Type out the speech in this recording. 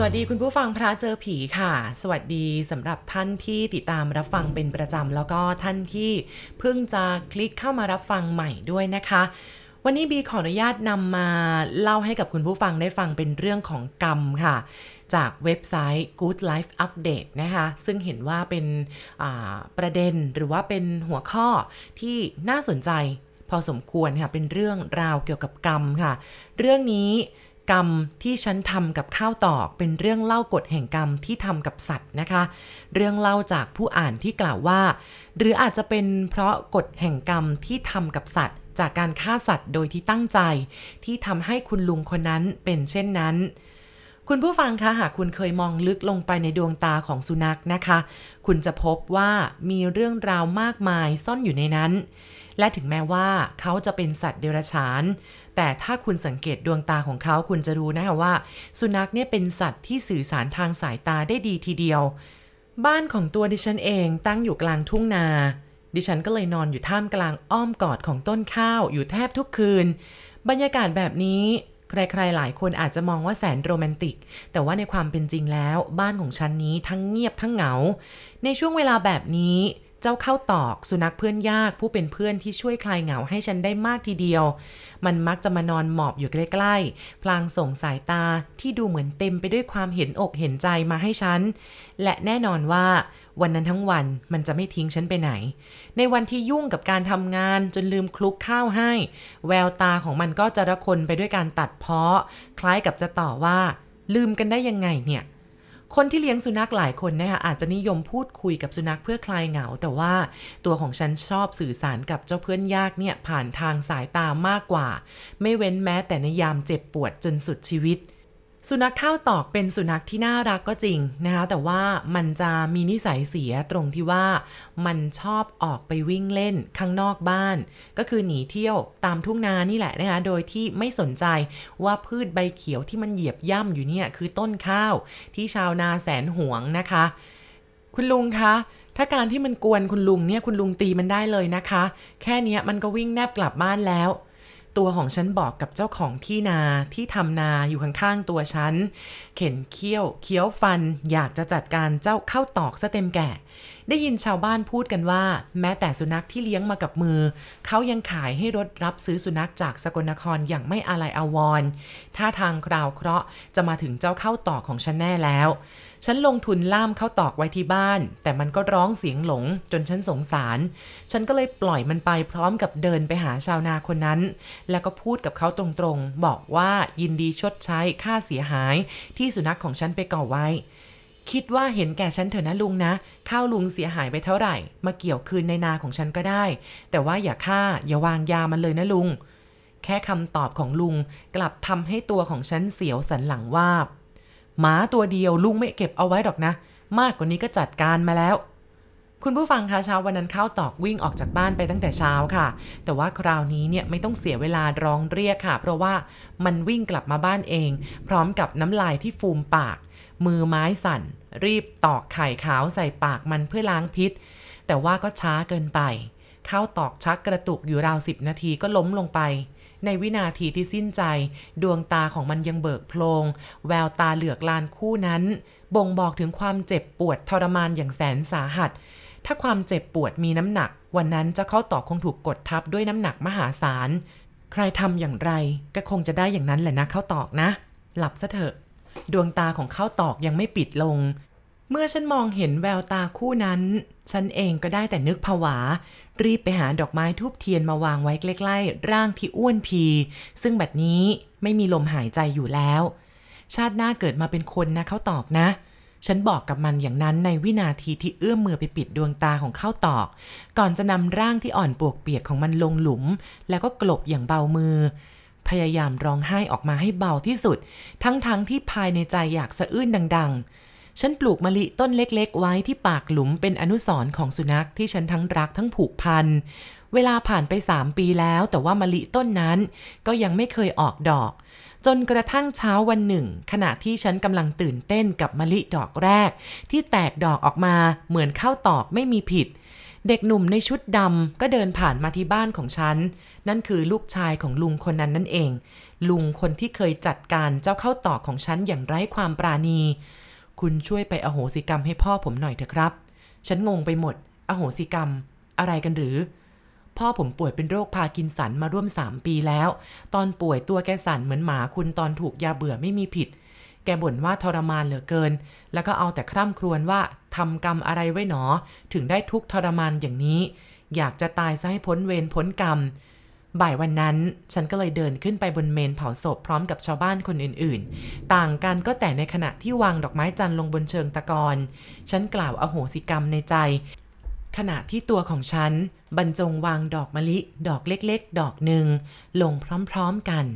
สวัสดีคุณผู้ฟังพระเจอผีค่ะ สวัสดีสำหรับท่านที่ติดตามรับฟังเป็นประจำแล้วก็ท่านที่เพิ่งจะคลิกเข้ามารับฟังใหม่ด้วยนะคะ วันนี้บีขออนุญาตนำมาเล่าให้กับคุณผู้ฟังได้ฟังเป็นเรื่องของกรรมค่ะ จากเว็บไซต์ Good Life Update นะคะ ซึ่งเห็นว่าเป็นประเด็นหรือว่าเป็นหัวข้อที่น่าสนใจพอสมควรค่ะเป็นเรื่องราวเกี่ยวกับกรรมค่ะ เรื่องนี้ กรรมที่ฉันทำกับข้าวตอก เป็นเรื่องเล่ากฎแห่งกรรมที่ทำกับสัตว์นะคะ เรื่องเล่าจากผู้อ่านที่กล่าวว่า หรืออาจจะเป็นเพราะกฎแห่งกรรมที่ทำกับสัตว์ จากการฆ่าสัตว์โดยที่ตั้งใจ ที่ทำให้คุณลุงคนนั้นเป็นเช่นนั้นคุณผู้ฟังคะหากคุณเคยมองลึกลงไปในดวงตาของสุนัขนะคะ คุณจะพบว่ามีเรื่องราวมากมายซ่อนอยู่ในนั้น และถึงแม้ว่าเขาจะเป็นสัตว์เดรัจฉาน แต่ถ้าคุณสังเกตดวงตาของเขาคุณจะรู้นะคะว่า สุนัขเนี่ยเป็นสัตว์ที่สื่อสารทางสายตาได้ดีทีเดียว บ้านของตัวดิฉันเองตั้งอยู่กลางทุ่งนา ดิฉันก็เลยนอนอยู่ท่ามกลางอ้อมกอดของต้นข้าวอยู่แทบทุกคืน บรรยากาศแบบนี้ใครๆ หลายคนอาจจะมองว่าแสนโรแมนติก แต่ว่าในความเป็นจริงแล้ว บ้านของฉันนี้ทั้งเงียบทั้งเหงา ในช่วงเวลาแบบนี้ เจ้าเข้าตอกสุนัขเพื่อนยากผู้เป็นเพื่อนที่ช่วยคลายเหงาให้ฉันได้มากทีเดียว มันมักจะมานอนหมอบอยู่ใกล้ๆ พลางส่งสายตาที่ดูเหมือนเต็มไปด้วยความเห็นอกเห็นใจมาให้ฉัน และแน่นอนว่าวันนั้นทั้งวันมันจะไม่ทิ้งฉันไปไหน ในวันที่ยุ่งกับการทำงานจนลืมคลุกข้าวให้ แววตาของมันก็จะระคนไปด้วยการตัดเพาะ คล้ายกับจะต่อว่า ลืมกันได้ยังไงเนี่ย คนที่เลี้ยงสุนัขหลายคนนะคะอาจจะนิยมพูดคุยกับสุนัขเพื่อคลายเหงา แต่ว่าตัวของฉันชอบสื่อสารกับเจ้าเพื่อนยากเนี่ยผ่านทางสายตามากกว่า ไม่เว้นแม้แต่ในยามเจ็บปวดจนสุดชีวิต สุนัขข้าวตอกเป็นสุนัขที่น่ารักก็จริงนะคะแต่ว่ามันจะมีนิสัยเสียตรงที่ว่ามันชอบออกไปวิ่งเล่นข้างนอกบ้าน ก็คือหนีเที่ยวตามทุ่งนานี่แหละนะคะโดยที่ไม่สนใจว่าพืชใบเขียวที่มันเหยียบย่ำอยู่เนี่ยคือต้นข้าวที่ชาวนาแสนหวงนะคะ คุณลุงคะถ้าการที่มันกวนคุณลุงเนี่ยคุณลุงตีมันได้เลยนะคะ แค่นี้มันก็วิ่งแนบกลับบ้านแล้ว ตัวของฉันบอกกับเจ้าของที่นาที่ทำนาอยู่ข้างๆตัวฉัน เข็นเคี้ยวเคี้ยวฟันอยากจะจัดการเจ้าเข้าตอกซะเต็มแก่ ได้ยินชาวบ้านพูดกันว่า แม้แต่สุนัขที่เลี้ยงมากับมือ เขายังขายให้รถรับซื้อสุนัขจากสกลนครอย่างไม่อาลัยอาวรณ์ถ้าทางคราวเคราะห์จะมาถึงเจ้าเข้าตอกของฉันแน่แล้ว ฉันลงทุนล่ามเข้าตอกไว้ที่บ้าน แต่มันก็ร้องเสียงหลงจนฉันสงสาร ฉันก็เลยปล่อยมันไปพร้อมกับเดินไปหาชาวนาคนนั้น แล้วก็พูดกับเขาตรงๆ บอกว่ายินดีชดใช้ค่าเสียหายที่สุนัขของฉันไปก่อไว้ คิดว่าเห็นแก่ฉันเถอะนะลุงนะข้าวลุงเสียหายไปเท่าไหร่ มาเกี่ยวคืนในนาของฉันก็ได้ แต่ว่าอย่าฆ่าอย่าวางยามันเลยนะลุง แค่คำตอบของลุงกลับทำให้ตัวของฉันเสียวสันหลังวาบหมาตัวเดียวลุงไม่เก็บเอาไว้หรอกนะ มากกว่านี้ก็จัดการมาแล้ว คุณผู้ฟังคะเช้าวันนั้นข้าวตอกวิ่งออกจากบ้านไปตั้งแต่เช้าค่ะ แต่ว่าคราวนี้เนี่ยไม่ต้องเสียเวลาร้องเรียกค่ะ เพราะว่ามันวิ่งกลับมาบ้านเอง พร้อมกับน้ำลายที่ฟูมปาก มือไม้สั่น รีบตอกไข่ขาวใส่ปากมันเพื่อล้างพิษ แต่ว่าก็ช้าเกินไปข้าวตอกชักกระตุกอยู่ราวสิบนาทีก็ล้มลงไป ในวินาทีที่สิ้นใจ ดวงตาของมันยังเบิกโพลง แววตาเหลือกลานคู่นั้น บ่งบอกถึงความเจ็บปวดทรมานอย่างแสนสาหัส ถ้าความเจ็บปวดมีน้ำหนัก วันนั้นจะเข้าต่อคงถูกกดทับด้วยน้ำหนักมหาศาล ใครทำอย่างไรก็คงจะได้อย่างนั้นแหละนะเข้าตอกนะ หลับซะเถอะ ดวงตาของเข้าตอกยังไม่ปิดลง เมื่อฉันมองเห็นแววตาคู่นั้น ฉันเองก็ได้แต่นึกผวา รีบไปหาดอกไม้ทูบเทียนมาวางไว้ใกล้ๆร่างที่อ้วนพี ซึ่งบัดนี้ไม่มีลมหายใจอยู่แล้ว ชาติหน้าเกิดมาเป็นคนนะเขาตอกนะ ฉันบอกกับมันอย่างนั้นในวินาทีที่เอื้อมมือไปปิดดวงตาของเข้าตอก ก่อนจะนำร่างที่อ่อนปวกเปียกของมันลงหลุม แล้วก็กลบอย่างเบามือ พยายามร้องไห้ออกมาให้เบาที่สุด ทั้งๆทที่ภายในใจอยากสะอื้นดัง ๆ ฉันปลูกมะลิต้นเล็กๆ ไว้ที่ปากหลุมเป็นอนุสรณ์ของสุนัขที่ฉันทั้งรักทั้งผูกพัน เวลาผ่านไปสามปีแล้ว แต่ว่ามะลิต้นนั้นก็ยังไม่เคยออกดอก จนกระทั่งเช้าวันหนึ่ง ขณะที่ฉันกำลังตื่นเต้นกับมะลิดอกแรก ที่แตกดอกออกมาเหมือนข้าวตอกไม่มีผิดเด็กหนุ่มในชุดดำก็เดินผ่านมาที่บ้านของฉัน นั่นคือลูกชายของลุงคนนั้นนั่นเอง ลุงคนที่เคยจัดการเจ้าเข้าตอกของฉันอย่างไร้ความปราณี คุณช่วยไปอโหสิกรรมให้พ่อผมหน่อยเถอะครับ ฉันงงไปหมด อโหสิกรรม อะไรกันหรือ พ่อผมป่วยเป็นโรคพากินสันมาร่วม 3 ปีแล้ว ตอนป่วยตัวแกสั่นเหมือนหมาคุณตอนถูกยาเบื่อไม่มีผิด แกบ่นว่าทรมานเหลือเกิน แล้วก็เอาแต่คร่ำครวญว่าทำกรรมอะไรไว้หนอ ถึงได้ทุกทรมานอย่างนี้ อยากจะตายซะให้พ้นเวรพ้นกรรม บ่ายวันนั้น ฉันก็เลยเดินขึ้นไปบนเมนเผาศพพร้อมกับชาวบ้านคนอื่นๆ ต่างกันก็แต่ในขณะที่วางดอกไม้จันทร์ลงบนเชิงตะกอน ฉันกล่าวอโหสิกรรมในใจ ขณะที่ตัวของฉันบรรจงวางดอกมะลิ ดอกเล็กๆ ดอกหนึ่งลงพร้อมๆกัน